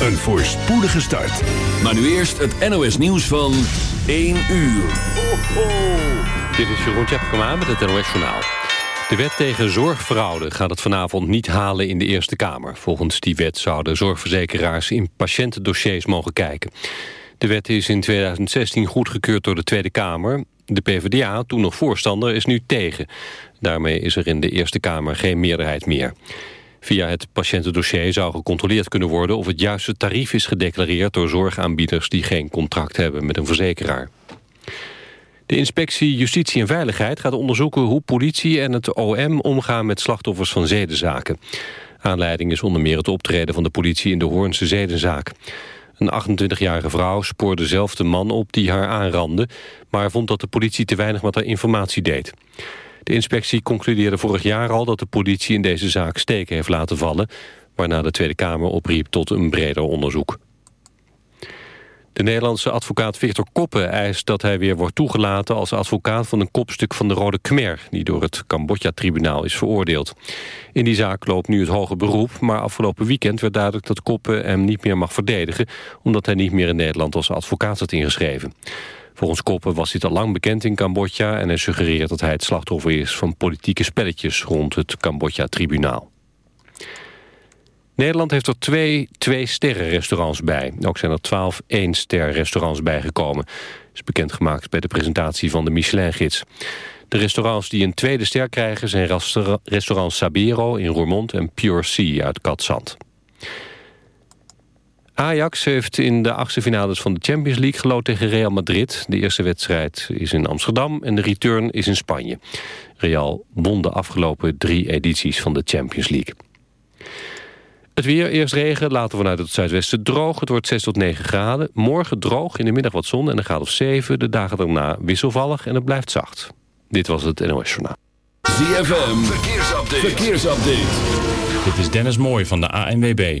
een voorspoedige start. Maar nu eerst het NOS nieuws van 1 uur. Ho, ho. Dit is Jeroen Tjepkema met het NOS Journaal. De wet tegen zorgfraude gaat het vanavond niet halen in de Eerste Kamer. Volgens die wet zouden zorgverzekeraars in patiëntendossiers mogen kijken. De wet is in 2016 goedgekeurd door de Tweede Kamer. De PvdA, toen nog voorstander, is nu tegen. Daarmee is er in de Eerste Kamer geen meerderheid meer. Via het patiëntendossier zou gecontroleerd kunnen worden... of het juiste tarief is gedeclareerd door zorgaanbieders... die geen contract hebben met een verzekeraar. De inspectie Justitie en Veiligheid gaat onderzoeken hoe politie en het OM omgaan met slachtoffers van zedenzaken. Aanleiding is onder meer het optreden van de politie in de Hoornse zedenzaak. Een 28-jarige vrouw spoorde zelf de man op die haar aanrandde... maar vond dat de politie te weinig met haar informatie deed. De inspectie concludeerde vorig jaar al dat de politie in deze zaak steken heeft laten vallen... waarna de Tweede Kamer opriep tot een breder onderzoek. De Nederlandse advocaat Victor Koppen eist dat hij weer wordt toegelaten... als advocaat van een kopstuk van de Rode Khmer... die door het Cambodja-tribunaal is veroordeeld. In die zaak loopt nu het hoge beroep... maar afgelopen weekend werd duidelijk dat Koppen hem niet meer mag verdedigen... omdat hij niet meer in Nederland als advocaat zat ingeschreven. Volgens Koppen was dit al lang bekend in Cambodja... en hij suggereert dat hij het slachtoffer is van politieke spelletjes... rond het Cambodja-tribunaal. Nederland heeft er twee twee-sterren-restaurants bij. Ook zijn er twaalf één-ster-restaurants bijgekomen. Dat is bekendgemaakt bij de presentatie van de Michelin-gids. De restaurants die een tweede ster krijgen zijn restaurant Sabero in Roermond... en Pure Sea uit Katzand. Ajax heeft in de achtste finales van de Champions League geloot tegen Real Madrid. De eerste wedstrijd is in Amsterdam en de return is in Spanje. Real won de afgelopen drie edities van de Champions League. Het weer, eerst regen, later vanuit het zuidwesten droog. Het wordt 6 tot 9 graden. Morgen droog, in de middag wat zon en een graad of 7. De dagen daarna wisselvallig en het blijft zacht. Dit was het NOS Journaal. ZFM, verkeersupdate. verkeersupdate. Dit is Dennis Mooij van de ANWB.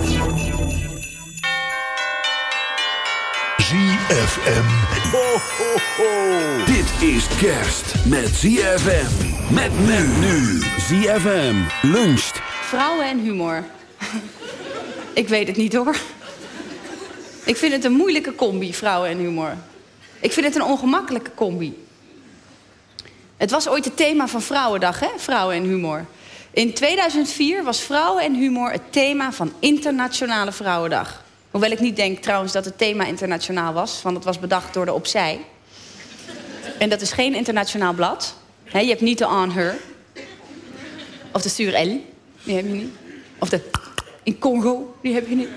ZFM. Ho, ho, ho. Dit is kerst met ZFM. Met men nu. ZFM luncht. Vrouwen en humor. Ik weet het niet hoor. Ik vind het een moeilijke combi, vrouwen en humor. Ik vind het een ongemakkelijke combi. Het was ooit het thema van Vrouwendag, hè? Vrouwen en humor. In 2004 was vrouwen en humor het thema van Internationale Vrouwendag. Hoewel ik niet denk trouwens dat het thema internationaal was, want het was bedacht door de Opzij. En dat is geen internationaal blad. Je hebt niet de On Her. Of de Sur L, die heb je niet. Of de in Congo, die heb je niet.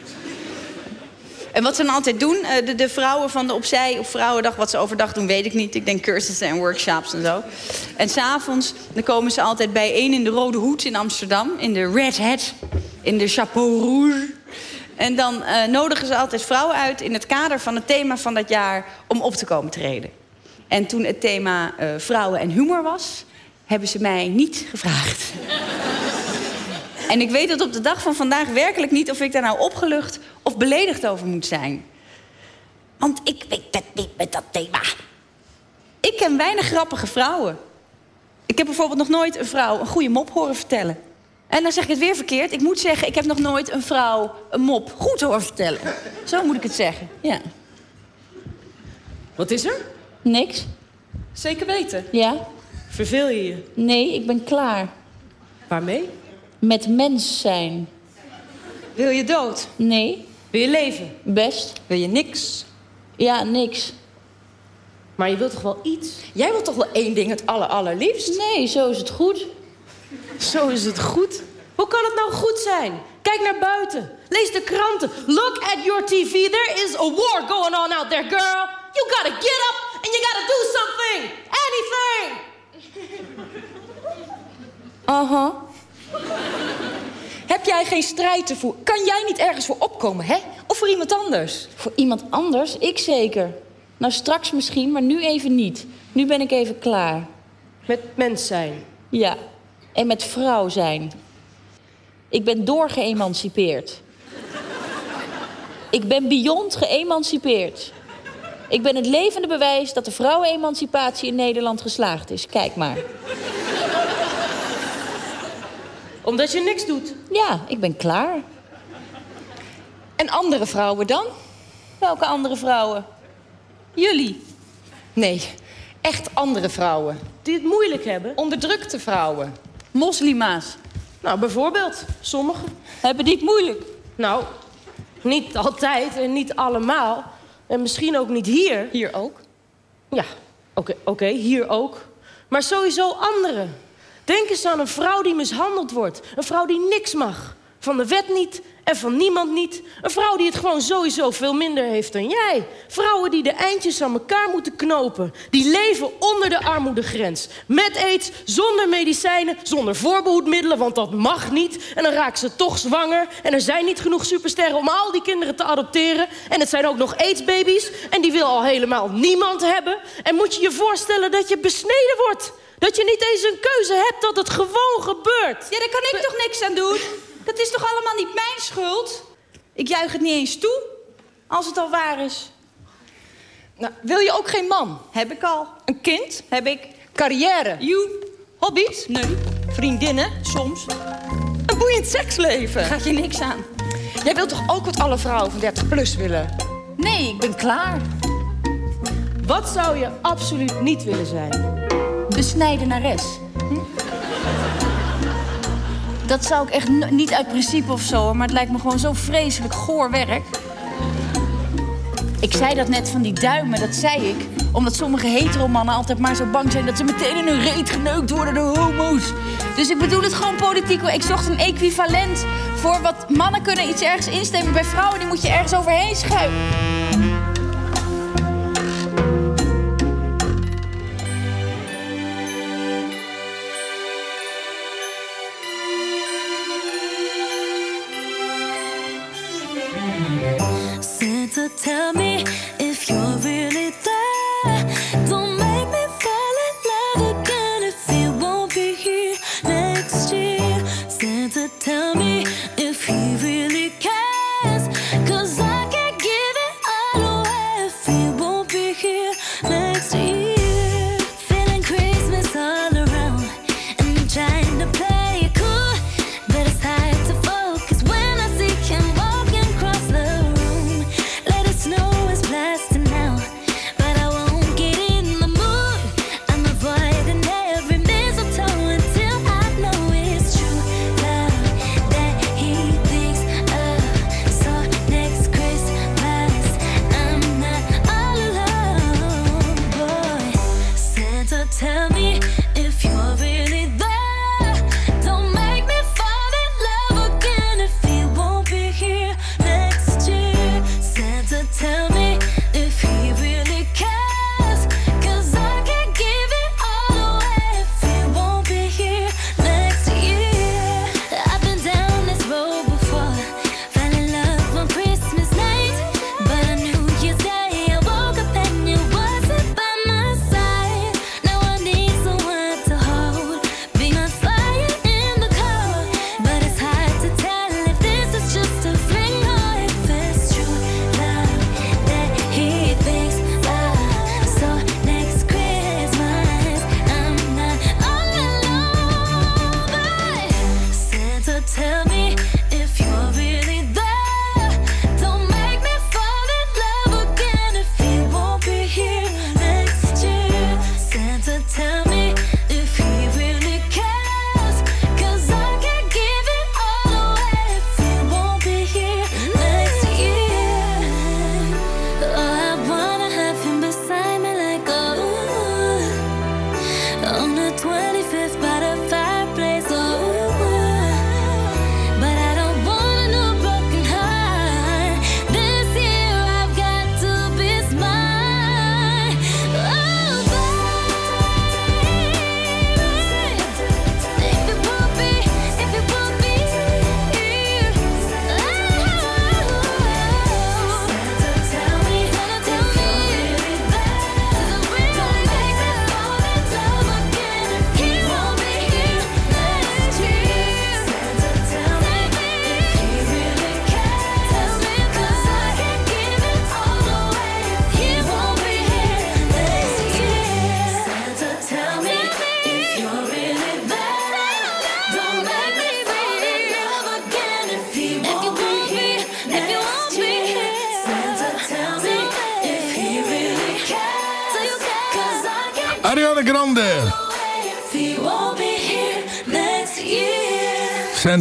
En wat ze dan altijd doen, eh, de, de vrouwen van de opzij of Vrouwendag, wat ze overdag doen, weet ik niet. Ik denk cursussen en workshops en zo. En s'avonds komen ze altijd bijeen in de Rode Hoed in Amsterdam, in de Red Hat, in de Chapeau Rouge. En dan eh, nodigen ze altijd vrouwen uit in het kader van het thema van dat jaar om op te komen treden. En toen het thema eh, vrouwen en humor was, hebben ze mij niet gevraagd. En ik weet dat op de dag van vandaag werkelijk niet of ik daar nou opgelucht of beledigd over moet zijn. Want ik weet het niet met dat thema. Ik ken weinig grappige vrouwen. Ik heb bijvoorbeeld nog nooit een vrouw een goede mop horen vertellen. En dan zeg ik het weer verkeerd. Ik moet zeggen, ik heb nog nooit een vrouw een mop goed horen vertellen. Zo moet ik het zeggen, ja. Wat is er? Niks? Zeker weten. Ja? Verveel je je? Nee, ik ben klaar. Waarmee? Met mens zijn. Wil je dood? Nee. Wil je leven? Best. Wil je niks? Ja, niks. Maar je wilt toch wel iets? Jij wilt toch wel één ding het aller allerliefst? Nee, zo is het goed. Zo is het goed. Hoe kan het nou goed zijn? Kijk naar buiten. Lees de kranten. Look at your TV. There is a war going on out there, girl. You gotta get up and you gotta do something. Anything. Aha. Heb jij geen strijd te voeren? Kan jij niet ergens voor opkomen, hè? Of voor iemand anders? Voor iemand anders? Ik zeker. Nou, straks misschien, maar nu even niet. Nu ben ik even klaar. Met mens zijn. Ja. En met vrouw zijn. Ik ben doorgeëmancipeerd. Ik ben beyond geëmancipeerd. Ik ben het levende bewijs dat de vrouwenemancipatie in Nederland geslaagd is. Kijk maar. Omdat je niks doet. Ja, ik ben klaar. En andere vrouwen dan? Welke andere vrouwen? Jullie. Nee, echt andere vrouwen. Die het moeilijk hebben. Onderdrukte vrouwen. Moslima's. Nou, bijvoorbeeld. Sommige. Hebben die het moeilijk? Nou, niet altijd en niet allemaal. En misschien ook niet hier. Hier ook? Ja, oké, oké, hier ook. Maar sowieso anderen. Denk eens aan een vrouw die mishandeld wordt. Een vrouw die niks mag. Van de wet niet en van niemand niet. Een vrouw die het gewoon sowieso veel minder heeft dan jij. Vrouwen die de eindjes aan elkaar moeten knopen. Die leven onder de armoedegrens. Met aids, zonder medicijnen, zonder voorbehoedmiddelen, want dat mag niet. En dan raakt ze toch zwanger. En er zijn niet genoeg supersterren om al die kinderen te adopteren. En het zijn ook nog aidsbaby's. En die wil al helemaal niemand hebben. En moet je je voorstellen dat je besneden wordt. Dat je niet eens een keuze hebt, dat het gewoon gebeurt. Ja, daar kan ik toch niks aan doen? Dat is toch allemaal niet mijn schuld? Ik juich het niet eens toe, als het al waar is. Nou, wil je ook geen man? Heb ik al. Een kind? Heb ik. Carrière? You. Hobby's? Nee. Vriendinnen? Soms. Een boeiend seksleven? Gaat je niks aan. Jij wilt toch ook wat alle vrouwen van 30 plus willen? Nee, ik ben klaar. Wat zou je absoluut niet willen zijn? Besnijdenares. Hm? Dat zou ik echt niet uit principe of zo, maar het lijkt me gewoon zo vreselijk goor werk. Ik zei dat net van die duimen, dat zei ik. Omdat sommige heteromannen altijd maar zo bang zijn dat ze meteen in hun reet geneukt worden door homo's. Dus ik bedoel het gewoon politiek. Ik zocht een equivalent voor wat mannen kunnen iets ergens instemmen. Bij vrouwen die moet je ergens overheen schuiven.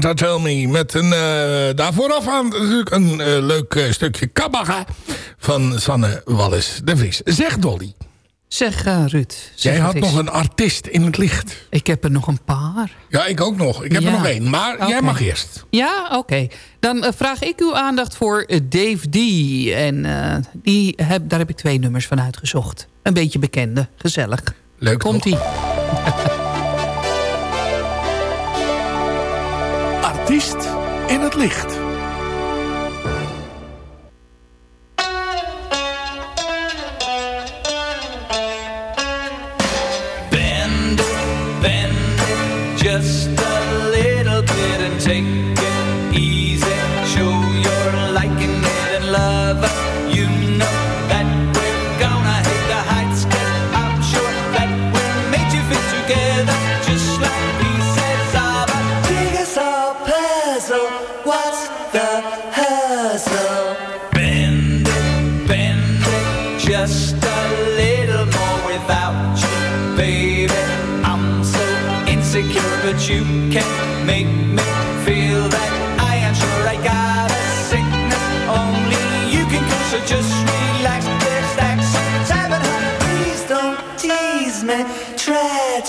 Santa Tell Me. Met een, uh, daarvoor af aan natuurlijk een uh, leuk uh, stukje kabaga van Sanne Wallis de Vries. Zeg Dolly. Zeg Ruud. Zeg Jij had nog een artiest in het licht. Ik heb er nog een paar. Ja, ik ook nog. Ik heb ja. er nog één. Maar okay. jij mag eerst. Ja, oké. Okay. Dan vraag ik uw aandacht voor Dave D. En die heb, daar heb ik twee nummers van uitgezocht. Een beetje bekende. Gezellig. Leuk Komt-ie. artiest in het licht. Ben, Ben, just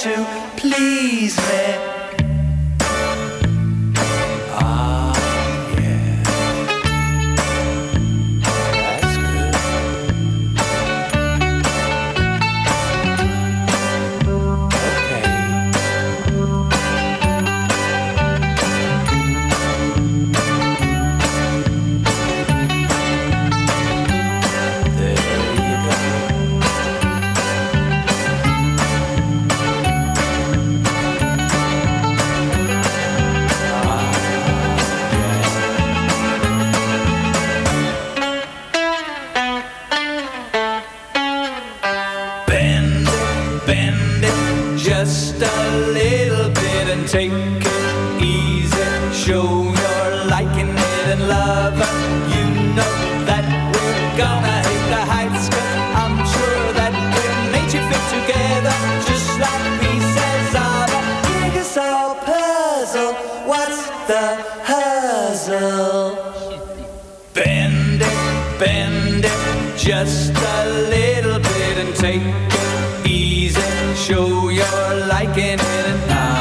to the hustle? Bend it, bend it just a little bit and take it easy. Show your liking it now.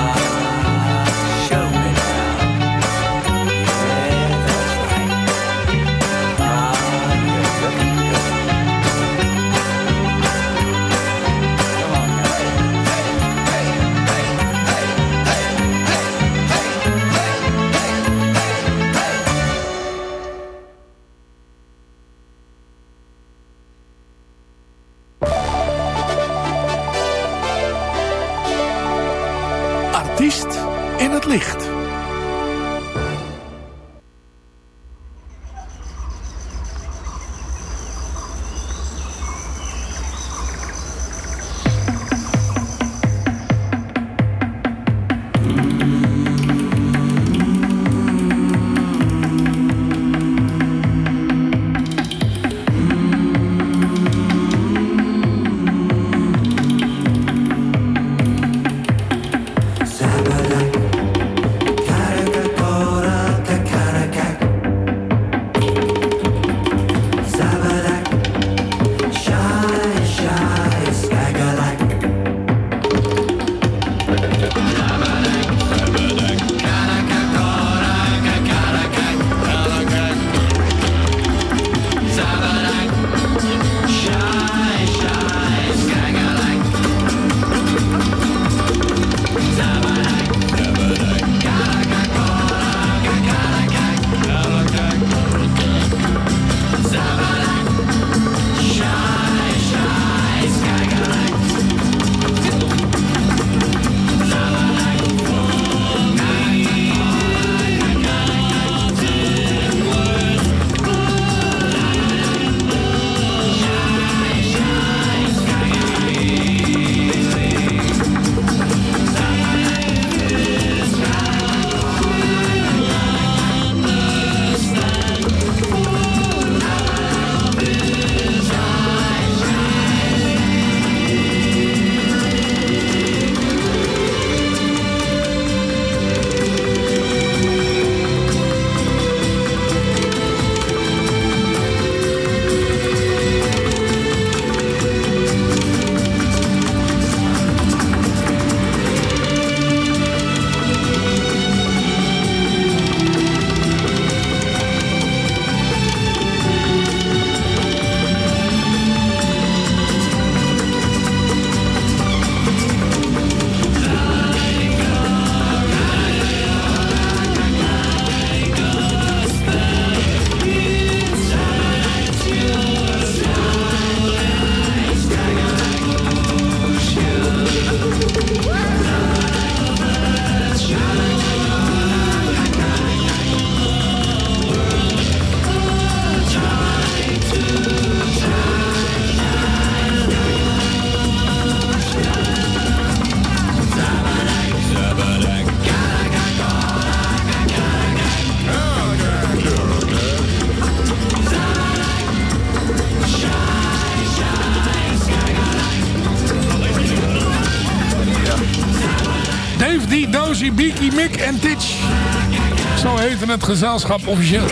Zo heette het gezelschap officieel.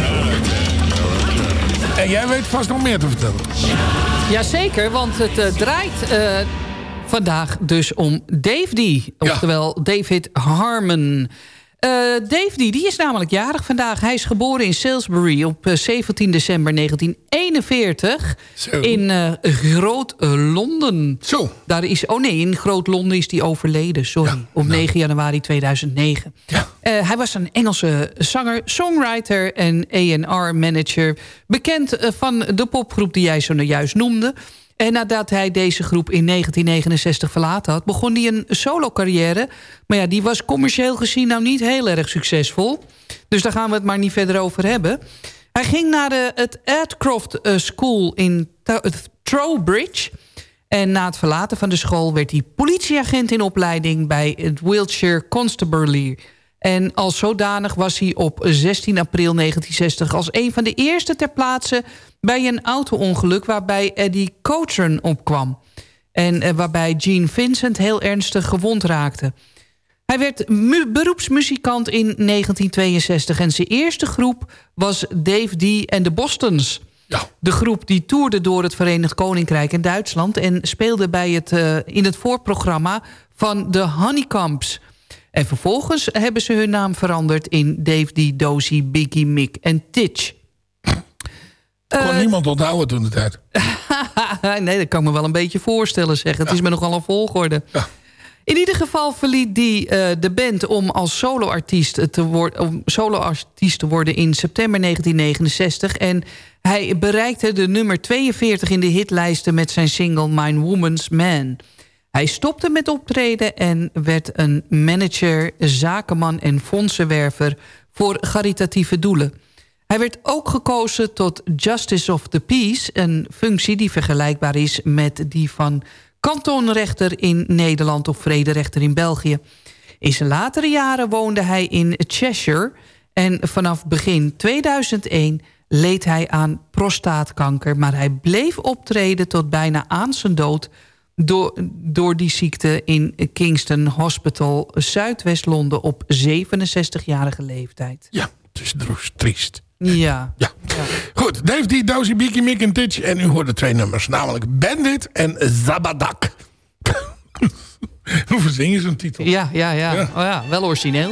En jij weet vast nog meer te vertellen. Jazeker, want het eh, draait eh, vandaag dus om Dave D. Oftewel David Harmon. Eh, Dave D, die is namelijk jarig vandaag. Hij is geboren in Salisbury op eh, 17 december 1941. In eh, Groot-Londen. Zo. Daar is, oh nee, in Groot-Londen is hij overleden. Sorry, op 9 januari 2009. Eh, hij was een Engelse zanger, songwriter en A&R-manager. Bekend eh, van de popgroep die jij zo nou juist noemde. En nadat hij deze groep in 1969 verlaten had... begon hij een solo-carrière. Maar ja, die was commercieel gezien nou niet heel erg succesvol. Dus daar gaan we het maar niet verder over hebben. Hij ging naar de, het Adcroft eh, School in Trowbridge... En na het verlaten van de school werd hij politieagent in opleiding... bij het Wiltshire Constabulary. En als zodanig was hij op 16 april 1960... als een van de eerste ter plaatse bij een auto-ongeluk... waarbij Eddie Cochran opkwam. En eh, waarbij Gene Vincent heel ernstig gewond raakte. Hij werd mu- beroepsmuzikant in 1962... en zijn eerste groep was Dave D. en de Bostons... De groep die toerde door het Verenigd Koninkrijk en Duitsland... en speelde bij het, eh, in het voorprogramma van de Honeycombs. En vervolgens hebben ze hun naam veranderd in Dave D, Dozy, Biggie, Mick en Titch. Kon niemand onthouden toen de tijd. nee, dat kan ik me wel een beetje voorstellen zeg. Het is me nogal een volgorde. In ieder geval verliet die eh, de band om als soloartiest te, om te worden in september 1969. En hij bereikte de nummer 42 in de hitlijsten met zijn single My Woman's Man. Hij stopte met optreden en werd een manager, zakenman en fondsenwerver voor caritatieve doelen. Hij werd ook gekozen tot Justice of the Peace... een functie die vergelijkbaar is met die van kantonrechter in Nederland... of vrederechter in België. In zijn latere jaren woonde hij in Cheshire... en vanaf begin 2001 leed hij aan prostaatkanker... maar hij bleef optreden tot bijna aan zijn dood... door, door die ziekte in Kingston Hospital, Zuidwest-Londen... op 67-jarige leeftijd. Ja, het is droes, triest. Ja. ja. Goed, Dave D, Dozy, Beaky, Mick en Titch. En u hoorde twee nummers, namelijk Bandit en Zabadak. Hoe verzing je zo'n titel? Ja, ja, ja. Oh ja, wel origineel.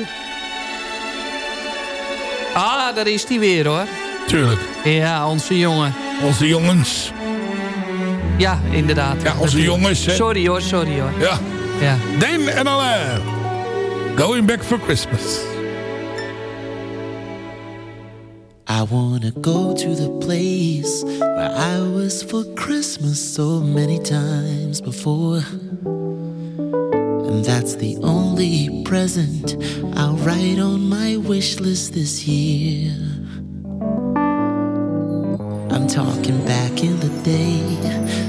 Ah, daar is hij weer hoor. Tuurlijk. Ja, onze jongen. Onze jongens. Ja, inderdaad. Ja, onze jongens. Hè? Sorry hoor, sorry hoor. Ja. Ja. Dane en Alain. Eh, going back for Christmas. I wanna go to the place where I was for Christmas so many times before. And that's the only present I'll write on my wish list this year. I'm talking back in the day.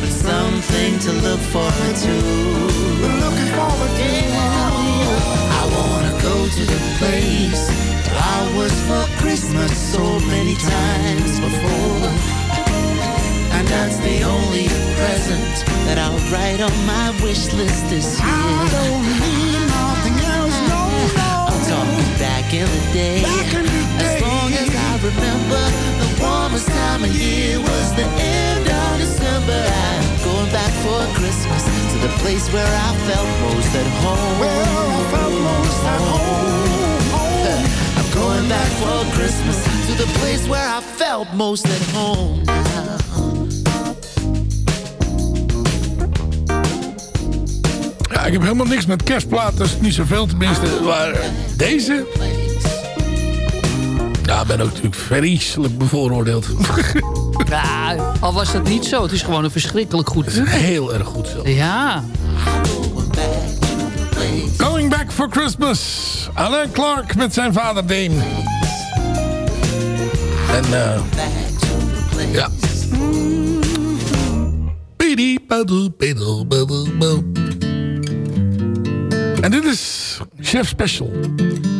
but something to look forward to. We're looking forward to. I wanna go to the place I was for Christmas so many times before. And that's the only present that I'll write on my wish list this year. I don't need nothing else, no, no. I'm talking back in the day. Back in the As long as I remember, the warmest time of year was the end of December. I'm going back for Christmas to the place where I felt most at home. Where I felt most at home. I'm going back for Christmas to the place where I felt most at home. Ja, ik heb helemaal niks met kerstplaten. Dus niet zoveel tenminste. Maar deze... Ja, ik ben ook natuurlijk vreselijk bevooroordeeld. Ja, al was dat niet zo. Het is gewoon een verschrikkelijk goed nummer. Heel erg goed zo. Ja. Going Back for Christmas. Alain Clark met zijn vader Dane. En eh... ja. Bidi, badu, bidu, badu, badu. En dit is Chef Special.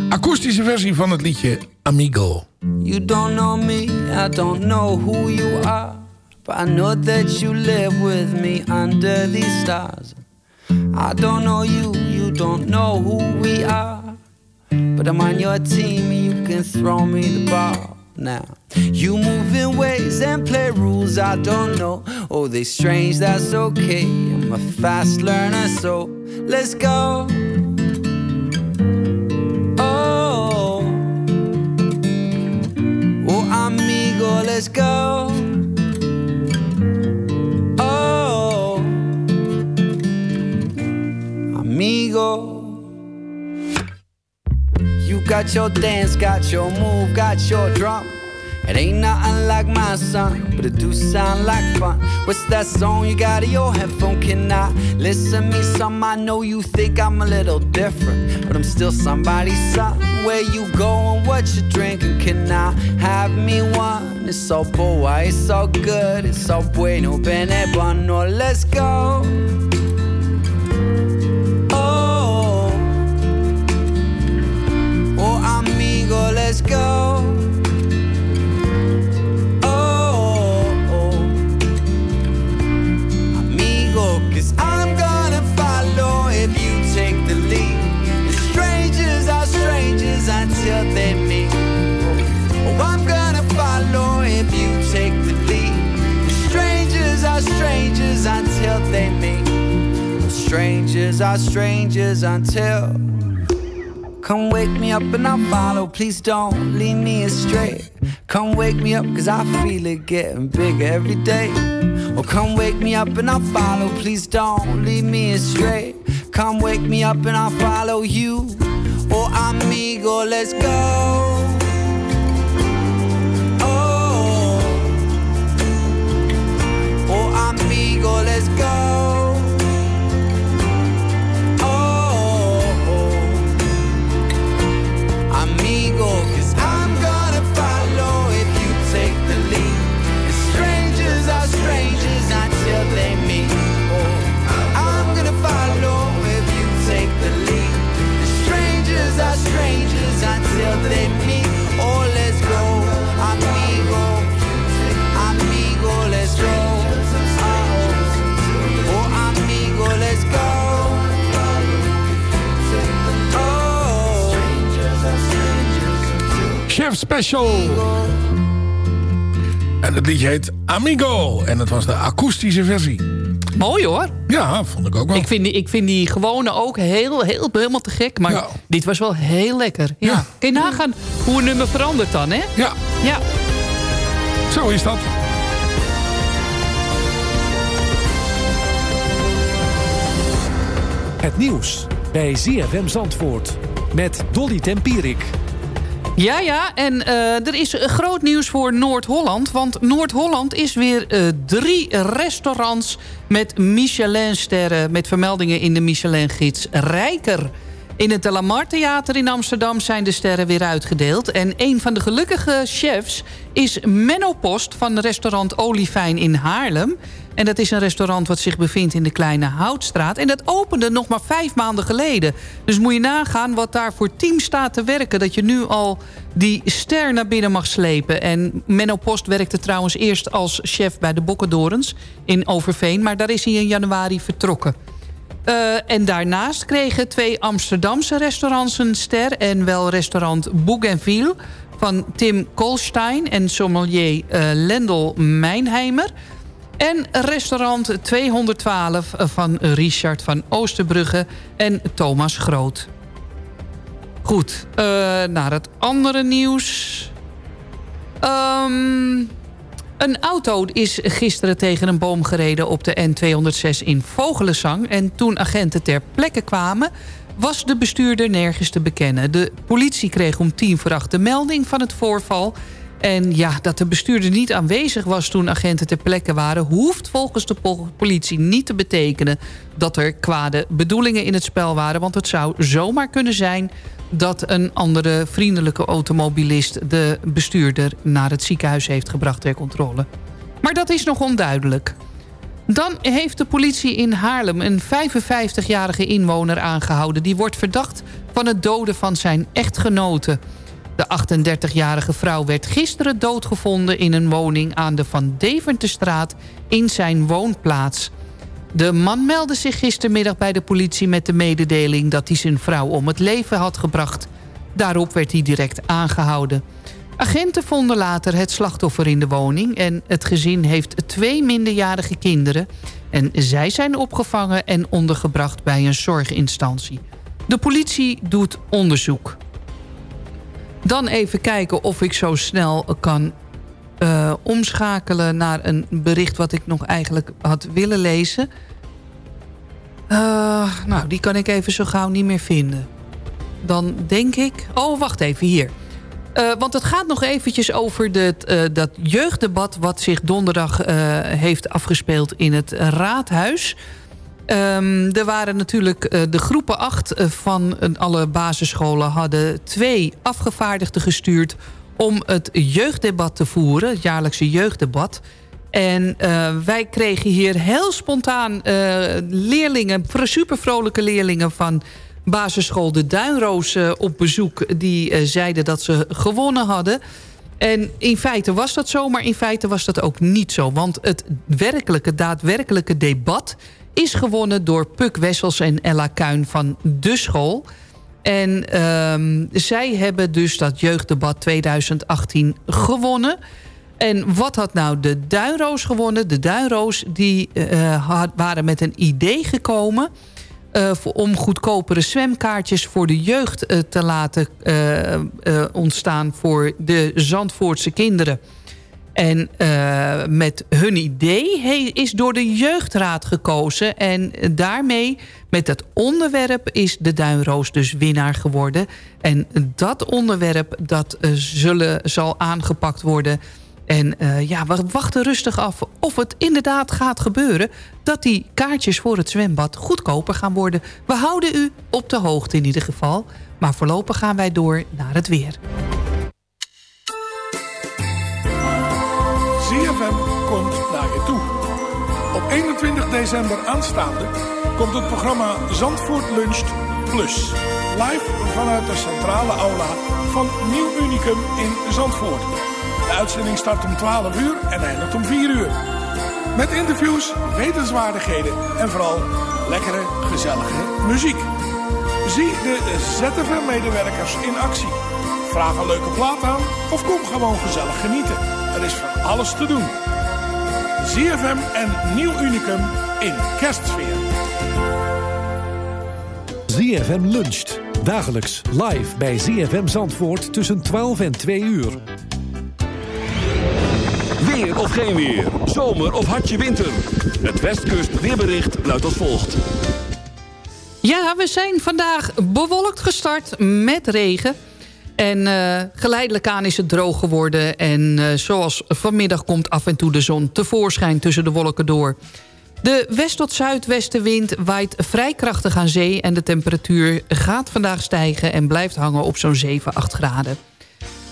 Akoestische versie van het liedje Amigo. You don't know me, I don't know who you are. But I know that you live with me under these stars. I don't know you, you don't know who we are. But I'm on your team you can throw me the ball. Now, you move in ways and play rules I don't know. Oh, they strange, that's okay. I'm a fast learner, so let's go. Got your dance, got your move, got your drum. It ain't nothing like my son, but it do sound like fun. What's that song you got in your headphone? Can I listen me some? I know you think I'm a little different, but I'm still somebody's son. Where you going? What you drinking? Can I have me one? It's all boy, it's all good, it's all bueno, bene, bueno. Let's go. Let's go. Oh, I'm gonna follow if you take the lead. Strangers are strangers until they meet. Oh, I'm gonna follow if you take the lead. Strangers are strangers until they meet. Strangers are strangers until. Come wake me up and I'll follow. Please don't lead me astray. Come wake me up cause I feel it getting bigger every day. Oh, come wake me up and I'll follow. Please don't lead me astray. Come wake me up and I'll follow you. Oh, amigo, let's go. Oh, oh, amigo, let's go. En het liedje heet Amigo. En dat was de akoestische versie. Mooi hoor. Ja, vond ik ook wel. Ik vind die, ik vind die gewone ook heel, heel, helemaal te gek. Maar dit was wel heel lekker. Ja. Kun je nagaan hoe een nummer verandert dan, hè? Ja. Ja. Zo is dat. Het nieuws bij ZFM Zandvoort met Dolly Tempierik. Ja, ja, en uh, er is groot nieuws voor Noord-Holland. Want Noord-Holland is weer uh, drie restaurants met Michelin-sterren... met vermeldingen in de Michelin-gids rijker. In het De Lamar Theater in Amsterdam zijn de sterren weer uitgedeeld. En een van de gelukkige chefs is Menno Post van restaurant Olifijn in Haarlem. En dat is een restaurant wat zich bevindt in de Kleine Houtstraat. En dat opende nog maar vijf maanden geleden. Dus moet je nagaan wat daar voor team staat te werken... dat je nu al die ster naar binnen mag slepen. En Menno Post werkte trouwens eerst als chef bij de Bokkendorens in Overveen... maar daar is hij in januari vertrokken. Uh, en daarnaast kregen twee Amsterdamse restaurants een ster... en wel restaurant Bougainville van Tim Kolstein... en sommelier uh, Lendel Mijnheimer... En restaurant 212 van Richard van Oosterbrugge en Thomas Groot. Goed, uh, naar het andere nieuws. Um, een auto is gisteren tegen een boom gereden op de N206 in Vogelenzang. En toen agenten ter plekke kwamen, was de bestuurder nergens te bekennen. De politie kreeg om tien voor acht de melding van het voorval... En ja, dat de bestuurder niet aanwezig was toen agenten ter plekke waren... hoeft volgens de politie niet te betekenen dat er kwade bedoelingen in het spel waren. Want het zou zomaar kunnen zijn dat een andere vriendelijke automobilist... de bestuurder naar het ziekenhuis heeft gebracht ter controle. Maar dat is nog onduidelijk. Dan heeft de politie in Haarlem een 55-jarige inwoner aangehouden. Die wordt verdacht van het doden van zijn echtgenote... De 38-jarige vrouw werd gisteren doodgevonden in een woning aan de Van Deventerstraat in zijn woonplaats. De man meldde zich gistermiddag bij de politie met de mededeling dat hij zijn vrouw om het leven had gebracht. Daarop werd hij direct aangehouden. Agenten vonden later het slachtoffer in de woning... en het gezin heeft twee minderjarige kinderen... en zij zijn opgevangen en ondergebracht bij een zorginstantie. De politie doet onderzoek. Dan even kijken of ik zo snel kan uh, omschakelen naar een bericht... wat ik nog eigenlijk had willen lezen. Uh, nou, die kan ik even zo gauw niet meer vinden. Dan denk ik... Oh, wacht even, hier. Uh, want het gaat nog eventjes over uh, dat jeugddebat... wat zich donderdag heeft afgespeeld in het Raadhuis... Um, er waren natuurlijk de groepen 8 van alle basisscholen... hadden twee afgevaardigden gestuurd om het jeugddebat te voeren. Het jaarlijkse jeugddebat. En uh, wij kregen hier heel spontaan leerlingen... super vrolijke leerlingen van basisschool De Duinroos op bezoek... die zeiden dat ze gewonnen hadden... En in feite was dat zo, maar in feite was dat ook niet zo. Want het werkelijke, daadwerkelijke debat is gewonnen door Puk Wessels en Ella Kuin van De School. En um, zij hebben dus dat jeugddebat 2018 gewonnen. En wat had nou de Duinroos gewonnen? De Duinroos die had, waren met een idee gekomen... Uh, om goedkopere zwemkaartjes voor de jeugd uh, te laten ontstaan... voor de Zandvoortse kinderen. En uh, met hun idee is door de jeugdraad gekozen. En daarmee, met dat onderwerp, is de Duinroos dus winnaar geworden. En dat onderwerp, dat uh, zullen, zal aangepakt worden... En uh, ja, we wachten rustig af of het inderdaad gaat gebeuren... dat die kaartjes voor het zwembad goedkoper gaan worden. We houden u op de hoogte in ieder geval. Maar voorlopig gaan wij door naar het weer. ZFM komt naar je toe. Op 21 december aanstaande komt het programma Zandvoort Luncht Plus. Live vanuit de centrale aula van Nieuw Unicum in Zandvoort. De uitzending start om 12 uur en eindigt om 4 uur. Met interviews, wetenswaardigheden en vooral lekkere, gezellige muziek. Zie de ZFM-medewerkers in actie. Vraag een leuke plaat aan of kom gewoon gezellig genieten. Er is van alles te doen. ZFM en Nieuw Unicum in kerstsfeer. ZFM luncht. Dagelijks live bij ZFM Zandvoort tussen 12 en 2 uur. Weer of geen weer. Zomer of hartje winter. Het Westkust weerbericht luidt als volgt. Ja, we zijn vandaag bewolkt gestart met regen. En eh, geleidelijk aan is het droog geworden. En eh, zoals vanmiddag komt af en toe de zon tevoorschijn tussen de wolken door. De west- tot zuidwestenwind waait vrij krachtig aan zee... en de temperatuur gaat vandaag stijgen en blijft hangen op zo'n 7, 8 graden.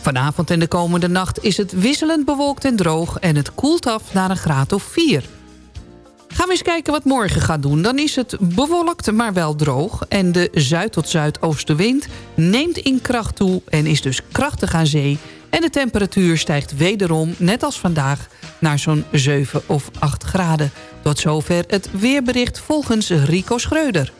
Vanavond en de komende nacht is het wisselend bewolkt en droog... en het koelt af naar een graad of 4. Gaan we eens kijken wat morgen gaat doen. Dan is het bewolkt, maar wel droog. En de zuid- tot zuidoostenwind neemt in kracht toe... en is dus krachtig aan zee. En de temperatuur stijgt wederom, net als vandaag... naar zo'n 7 of 8 graden. Tot zover het weerbericht volgens Rico Schreuder.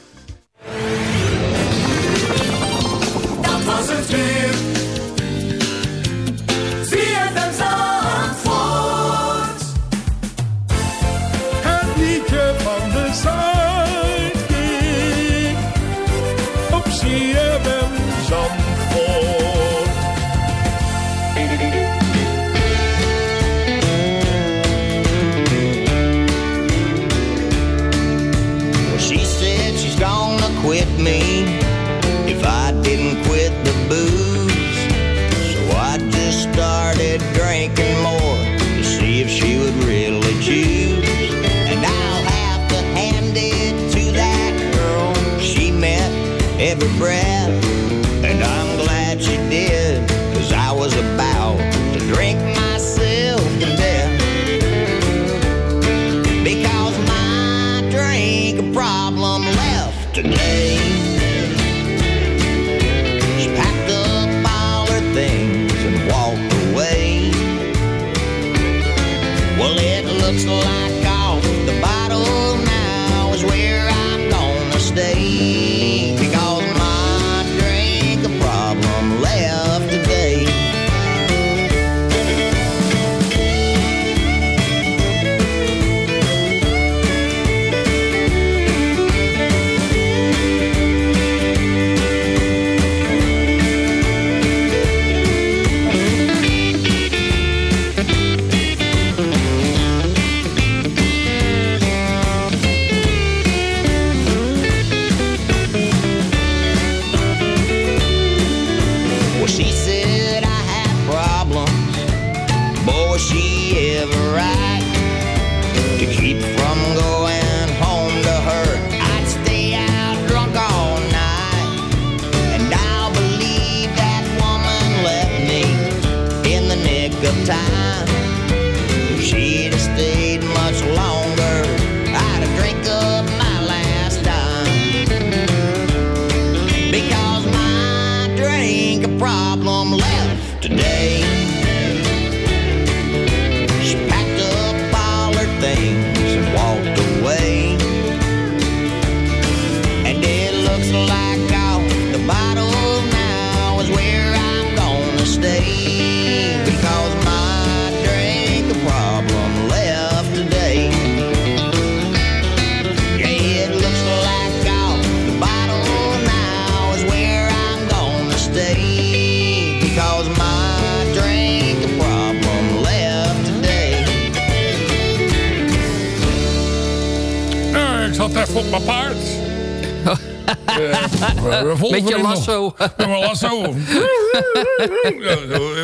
Revolver Met je in mijn- lasso. Met mijn lasso.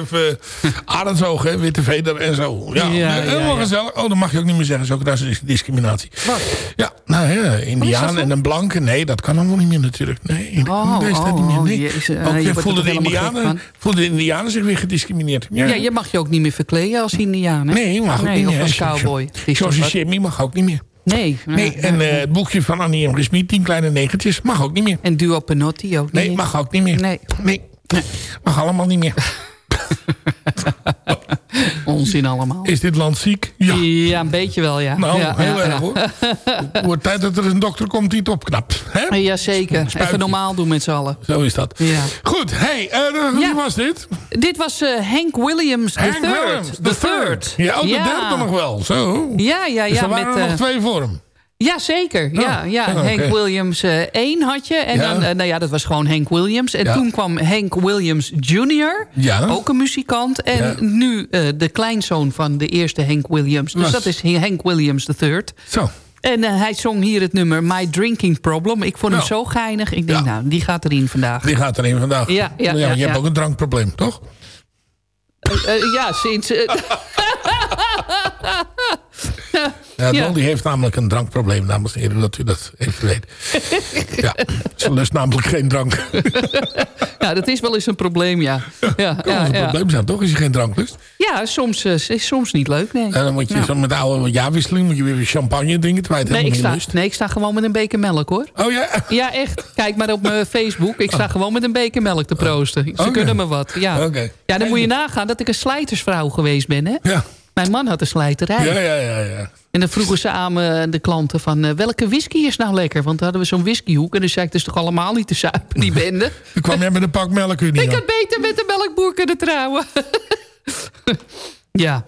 Even arendsoog, hè, witte veder en zo. Ja, Ja, eh, helemaal gezellig. Oh, dat mag je ook niet meer zeggen. Zo dat is discriminatie. Ja, nou ja, Indiaan en een blanke. Nee, dat kan allemaal niet meer natuurlijk. Nee, Oh, nee, is dat oh, niet meer. oh, Nee. eh, Ook, je eh, er voelden, de Indianen, voelden de Indianen zich weer gediscrimineerd. Ja, je mag je ook niet meer verkleden als Indiaan, hè? Nee, mag ook niet of meer. als cowboy. Is Zoals? Jimmy mag ook niet meer. Nee. Nee, en eh, het boekje van Annie M. Smit, Tien Kleine Negertjes, mag ook niet meer. En Duo Penotti ook niet Nee, mag ook niet meer. Nee. Nee, mag allemaal niet meer. onzin allemaal. Is dit land ziek? Ja. Ja, een beetje wel, ja. Nou, ja, heel ja, erg hoor. Het wordt tijd dat er een dokter komt die het opknapt. Hè? Jazeker. Even normaal doen met z'n allen. Zo is dat. Ja. Goed, hey, eh, wie was dit? Dit was eh, Hank Williams Hank the third. Williams, the the third. Ja, oh, de derde nog wel. Zo. Ja, ja, Dus ja. er waren met, er eh, nog twee voor hem. Ja, zeker. Ja, ja. oh, Hank oké. Williams eh 1 had je. En Ja. dan, eh, nou ja, dat was gewoon Hank Williams. En Ja. toen kwam Hank Williams Jr., Ja. ook een muzikant. En Ja. nu eh, de kleinzoon van de eerste Hank Williams. Dus Was- dat is Hank Williams III. Zo. En eh, hij zong hier het nummer My Drinking Problem. Ik vond hem Ja. zo geinig. Ik denk, nou, die gaat erin vandaag. Die gaat erin vandaag. Ja, ja, ja, je hebt ja. ook een drankprobleem, toch? Eh, eh, ja, sinds... Ja, Ja. Dolly heeft namelijk een drankprobleem, dames en heren, dat u dat even weet. ja, ze lust namelijk geen drank. ja, dat is wel eens een probleem, ja. Ja, kan ja, een ja. probleem zijn, toch? Als je geen drank lust. ja soms eh, is soms niet leuk, nee. En dan moet je zo met de oude jaarwisseling moet je weer champagne drinken, terwijl het Nee ik, sta, nee, ik sta gewoon met een beker melk, hoor. Oh ja? Ja, echt. Kijk maar op mijn Facebook. Ik sta gewoon met een beker melk te proosten. Ze Oké. kunnen me wat, ja. Ja, dan moet je nagaan dat ik een slijtersvrouw geweest ben, hè? Ja. Mijn man had een slijterij. Ja, ja, ja, ja. En dan vroegen ze aan me, de klanten van... eh, welke whisky is nou lekker? Want dan hadden we zo'n whiskyhoek. En dan zei ik, het is toch allemaal niet te zuipen, die bende? Dan kwam jij met een pak melk niet ik had beter met de melkboer kunnen trouwen. ja.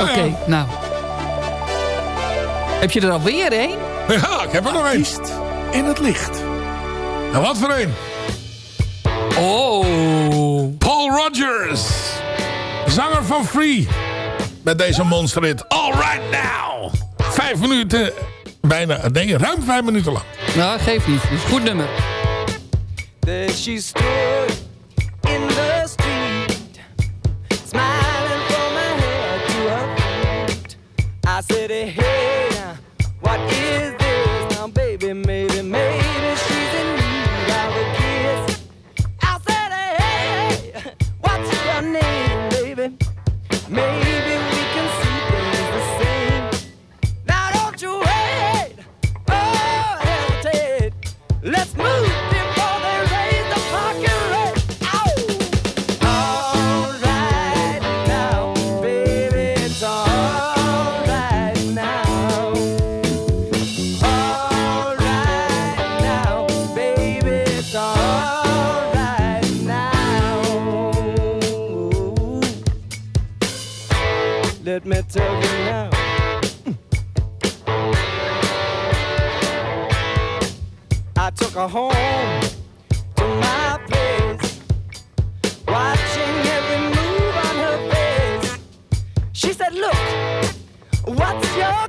Oké, nou. Heb je er alweer een? Ja, ik heb er nog één. In het licht. En wat voor een? Oh. Paul Rogers. Zanger van Free. Met deze monsterhit. All right now. Vijf minuten. Bijna, nee, ruim vijf minuten lang. Nou, geef niet. Het is een goed nummer. There she stood in the street, took her home to my place, watching every move on her face. She said, Look, what's your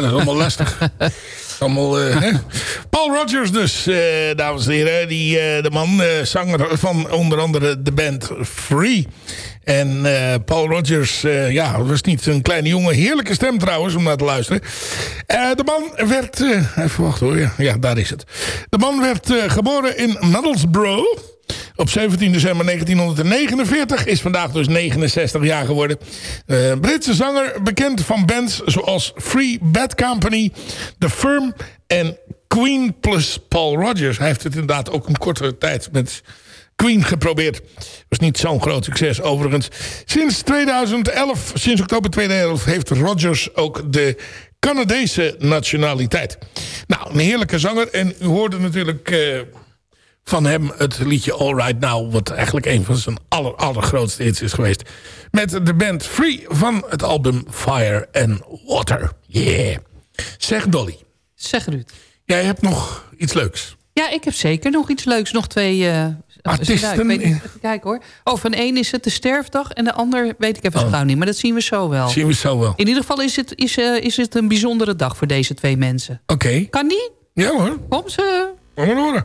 dat is allemaal lastig. allemaal, eh, hè? Paul Rogers dus, eh, dames en heren. Die, eh, de man, zanger van onder andere de band Free. En Paul Rogers, ja, was niet een kleine jongen. Heerlijke stem trouwens, om naar te luisteren. De man werd, even wachten hoor, ja, ja, daar is het. De man werd geboren in Middlesbrough. Op 17 december 1949 is vandaag dus 69 jaar geworden. Eh, Britse zanger, bekend van bands zoals Free Bad Company, The Firm en Queen plus Paul Rogers. Hij heeft het inderdaad ook een kortere tijd met Queen geprobeerd. Was niet zo'n groot succes overigens. Sinds 2011, sinds oktober 2011 heeft Rogers ook de Canadese nationaliteit. Nou, een heerlijke zanger. En u hoorde natuurlijk... eh, van hem het liedje All Right Now... wat eigenlijk een van zijn aller, allergrootste hits is geweest. Met de band Free van het album Fire and Water. Yeah. Zeg Dolly. Zeg Ruud. Jij hebt nog iets leuks. Ja, ik heb zeker nog iets leuks. Nog twee... eh, Artiesten. weet niet, even kijken hoor. Oh, van één is het de sterfdag en de ander weet ik even Oh. gauw niet. Maar dat zien we zo wel. Zien we zo wel. In ieder geval is het, is, eh, is het een bijzondere dag voor deze twee mensen. Oké. Kan die? Ja hoor. Kom ze. Kom maar horen.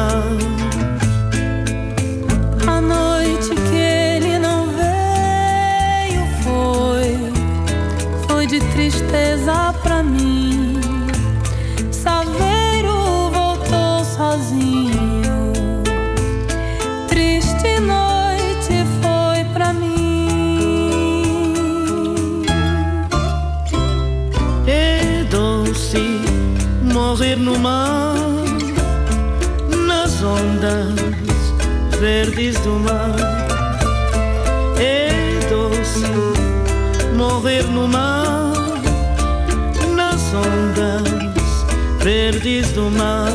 mão. humain et d'aussi mourir numa nas ondas verdes do mar.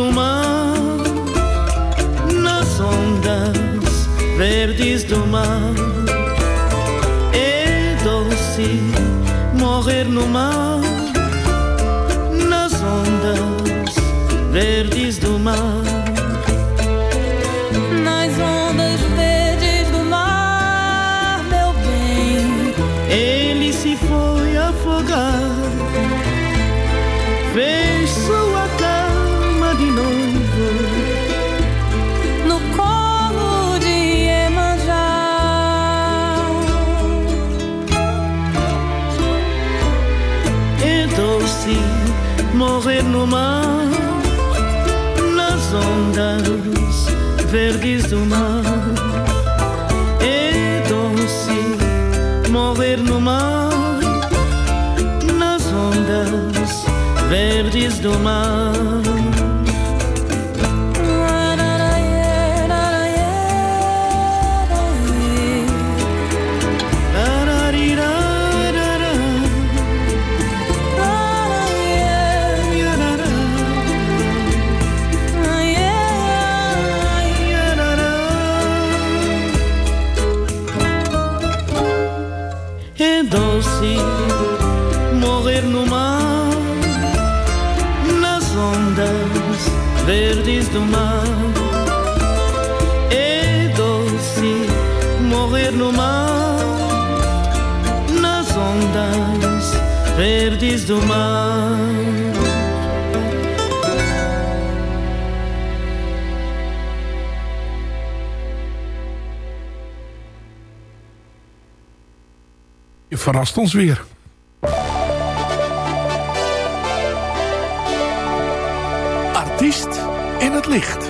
No mar, nas ondas verdes do mar. É doce morrer no mar, nas ondas verdes do mar. 多吗？Do. Je verrast ons weer. Artiest in het licht.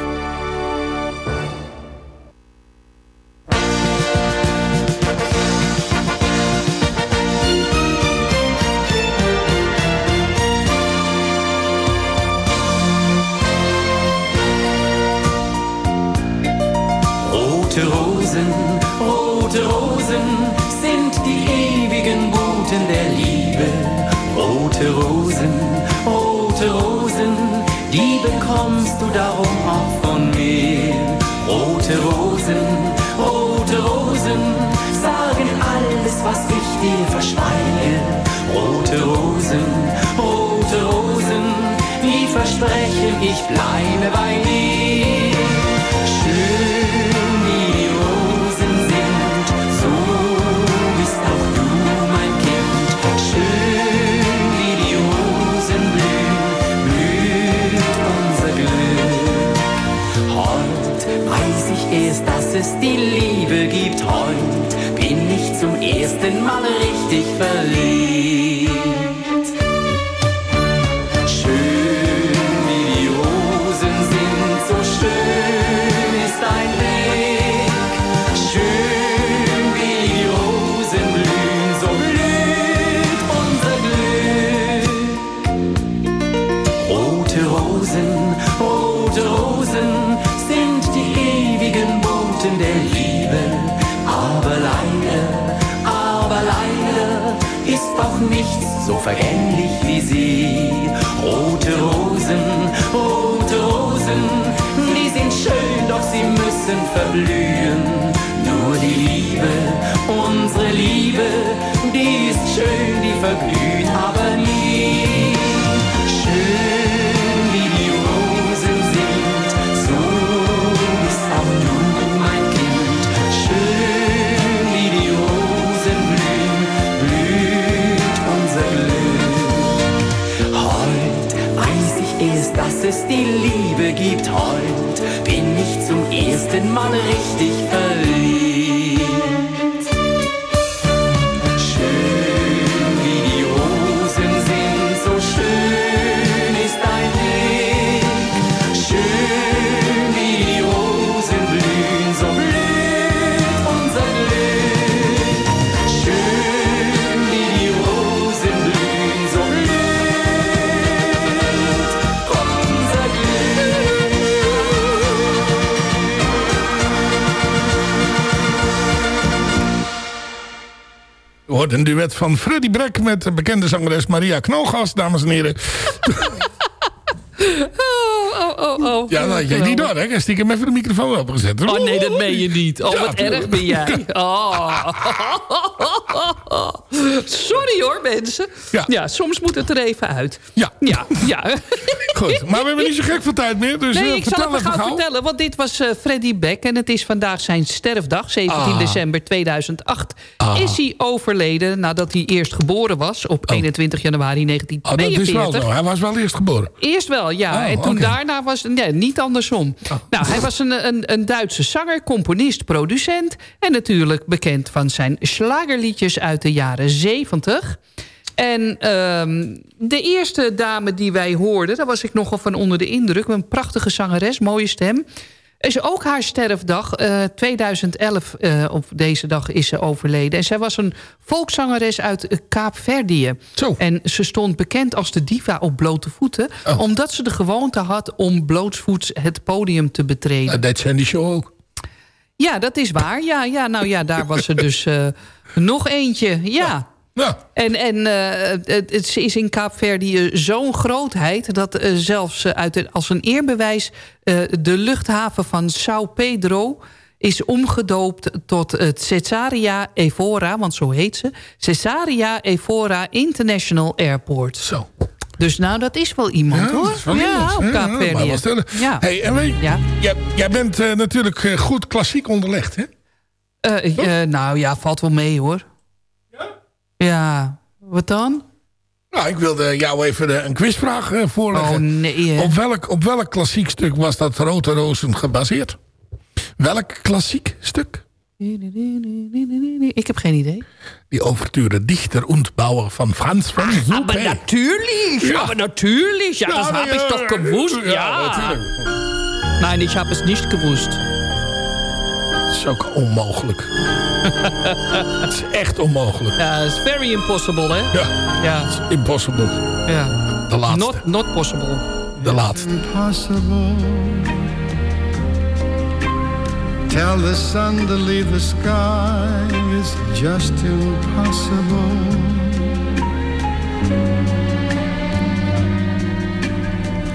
believe. Auch nichts so vergänglich wie sie. Rote Rosen, rote Rosen, die sind schön, doch sie müssen verblühen. Nur die Liebe, unsere Liebe, die ist schön, die verglüht aber Heut bin ich zum ersten Mal richtig verliebt. Een duet van Freddy Breck met de bekende zangeres Maria Knolgas, dames en heren. Oh, oh, oh, oh. Ja, dat had jij niet door, hè? Ik heb stiekem even de microfoon opgezet. Oh nee, dat meen je niet. Oh, Ja, wat erg ben jij. Oh. Sorry hoor, mensen. Ja. soms moet het er even uit. Ja. Ja, ja. Goed, maar we hebben niet zo gek veel tijd meer. Dus nee, eh, ik zal het even gauw. vertellen. Want dit was eh, Freddy Beck en het is vandaag zijn sterfdag. 17 Ah. december 2008 is hij overleden nadat hij eerst geboren was. Op 21 januari Oh, dat is 1942. wel zo. Hij was wel eerst geboren. Eerst wel, ja. Oh, en toen daarna was het nee, niet andersom. Nou, hij was een, een, een Duitse zanger, componist, producent... en natuurlijk bekend van zijn slagerliedjes uit de jaren 70. En ehm, de eerste dame die wij hoorden... daar was ik nogal van onder de indruk. Een prachtige zangeres, mooie stem. Is ook haar sterfdag. Eh 2011 eh, op deze dag is ze overleden. En zij was een volkszangeres uit eh, Kaapverdië. En ze stond bekend als de diva op blote voeten... omdat ze de gewoonte had om blootsvoets het podium te betreden. Dat zijn die show ook. Ja, dat is waar. Ja, ja, nou ja, daar was er dus eh, nog eentje. Ja. En, en eh, het, is in Kaapverdië zo'n grootheid... dat eh, zelfs eh, uit de- als een eerbewijs eh, de luchthaven van São Pedro is omgedoopt tot het Cesaria Evora, want zo heet ze. Cesaria Evora International Airport. Zo. Dus nou, dat is wel iemand, Ja, hoor. dat is wel ja, iemand. op ja, Kaapverdië. Ja. Hey, en Ja. jij, jij bent eh, natuurlijk eh, goed klassiek onderlegd, hè? Eh, eh, nou ja, valt wel mee, hoor. Ja? Wat dan? Nou, ik wilde jou even eh, een quizvraag eh, voorleggen. Oh, nee, hè? Op welk, op welk klassiek stuk was dat Rode Rozen gebaseerd? Welk klassiek stuk? Ik heb geen idee. Die overture Dichter und Bauer van Frans van Zoepé. Aber natürlich, Ja. aber natürlich. Ja, das Ja, habe ich doch gewusst. ja, Ja. Nein, ich habe es nicht gewusst. Dat is ook onmogelijk. Het is echt onmogelijk. Ja, it's very impossible, hè? Ja. Ja. Impossible. Ja. De laatste. Not, not possible. De laatste. impossible. Tell the sun to leave the sky, it's just impossible.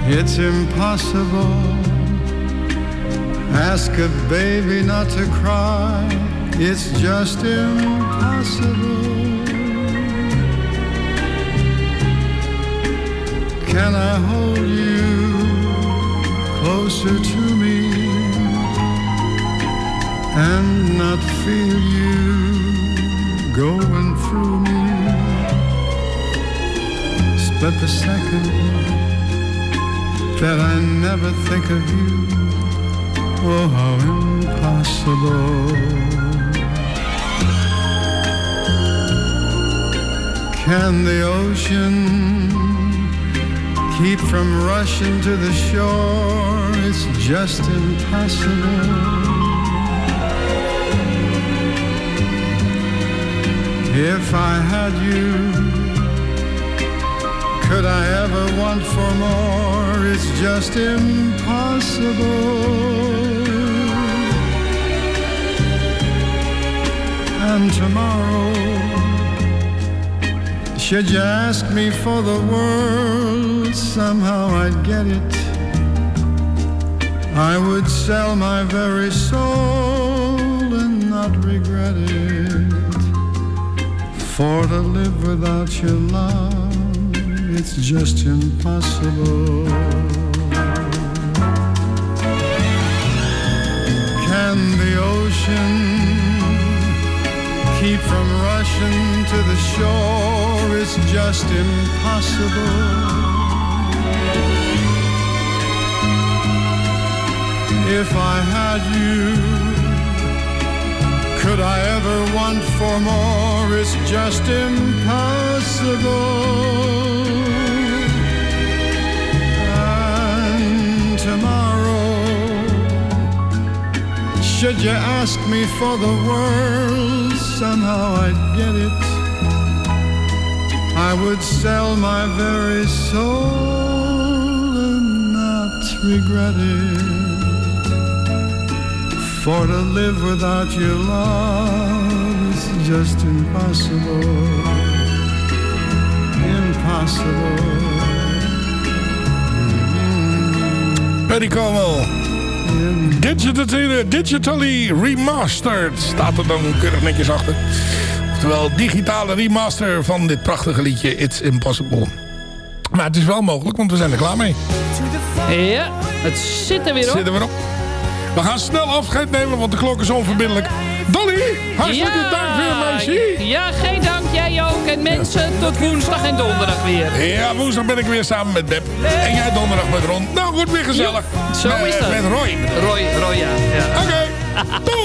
It's impossible. Ask a baby not to cry, it's just impossible. Can I hold you closer to me and not feel you going through me? Split the second that I never think of you. Oh, how impossible. Can the ocean keep from rushing to the shore. It's just impossible. If I had you, could I ever want for more? It's just impossible. And tomorrow, should you ask me for the world, somehow I'd get it. I would sell my very soul and not regret it. For to live without your love, it's just impossible. Can the ocean keep from rushing to the shore it's just impossible. If I had you, could I ever want for more? It's just impossible. And tomorrow, should you ask me for the world, somehow I'd get it. I would sell my very soul and not regret it. For to live without your love is just impossible. Impossible. Mm. Perry Como. Digitally, digitally remastered. Staat er dan keurig netjes achter. Oftewel, digitale remaster van dit prachtige liedje It's Impossible. Maar het is wel mogelijk, want we zijn er klaar mee. Ja, het zit er weer op. Zit er weer op. We gaan snel afscheid nemen, want de klok is onverbindelijk. Dolly, hartstikke Ja. dank weer, meisje. Ja, geen dank. Jij ook. En mensen, tot woensdag en donderdag weer. Ja, woensdag ben ik weer samen met Beb. En jij donderdag met Ron. Nou, wordt weer gezellig. Zo Met- is dat. Met Roy. Roy, Roy, ja. ja. Oké. Doei.